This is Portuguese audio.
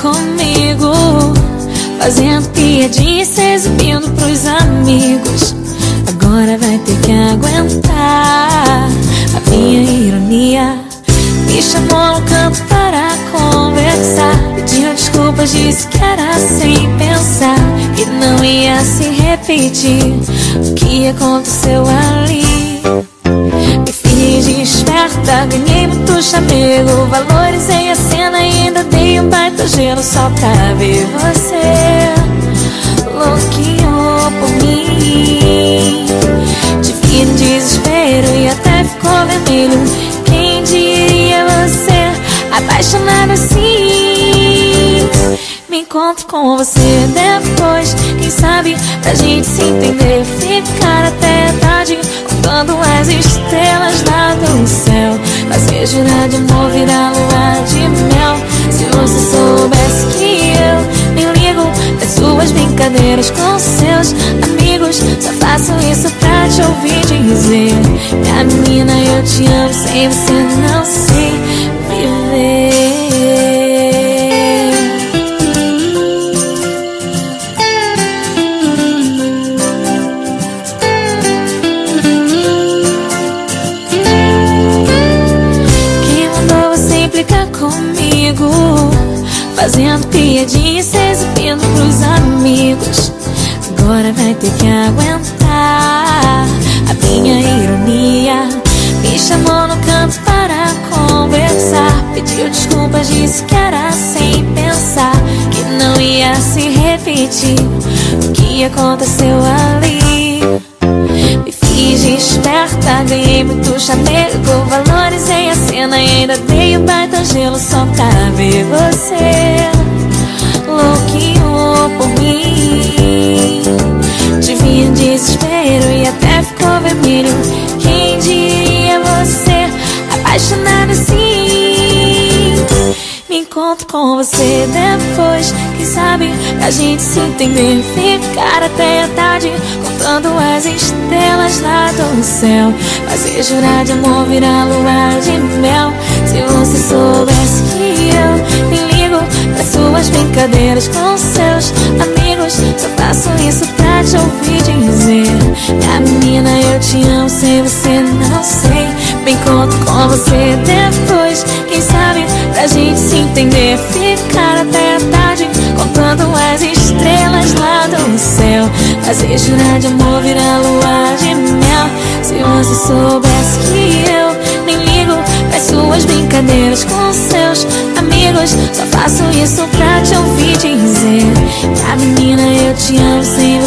comigo? Fazendo piadinha e se exibindo pros amigos. Agora vai ter que aguentar A minha ironia. Me chamou no canto para Pediu desculpas, disse que era sem pensar Que não ia se repetir O que aconteceu ali. Me fiz de esperta, ganhei muito chamego Valorizei a cena e ainda dei um baita gelo Só pra ver você louquinho por mim. No desespero e até ficou vermelho. Quem diria você apaixonado assim encontro com você depois. Quem sabe pra gente se entender Ficar até tarde. Contando as estrelas lá do céu Fazer jurar de amor virar lua de mel. Se você soubesse que eu nem ligo das suas brincadeiras com seus amigos Só faço isso pra te ouvir dizer. Minha menina, eu te amo, sem você não sei viver comigo? Fazendo piadinha e se exibindo pros amigos. Agora vai ter que aguentar. A minha ironia Me chamou no canto para conversar. Pediu desculpas, disse que era sem pensar Que não ia se repetir O que aconteceu ali. Me fiz esperta, ganhei muito chamego Valorizei a cena e baita gelo Só pra ver você. Louquinho por mim Me encontro com você depois. Quem sabe pra gente se entender Ficar até a tarde contando as estrelas lá do céu. Fazer jurar de amor virar lua de mel. Se você soubesse que eu nem ligo Para suas brincadeiras com seus amigos Só faço isso pra te ouvir dizer. Minha menina, eu te amo, sem você não sei. Me encontro com você depois. pra gente se entender Ficar até a tarde contando as estrelas lá do céu. Fazer jurar de amor virar lua de mel. Se você soubesse que eu nem ligo Para suas brincadeiras com seus amigos Só faço isso pra te ouvir dizer. A menina eu te amo sem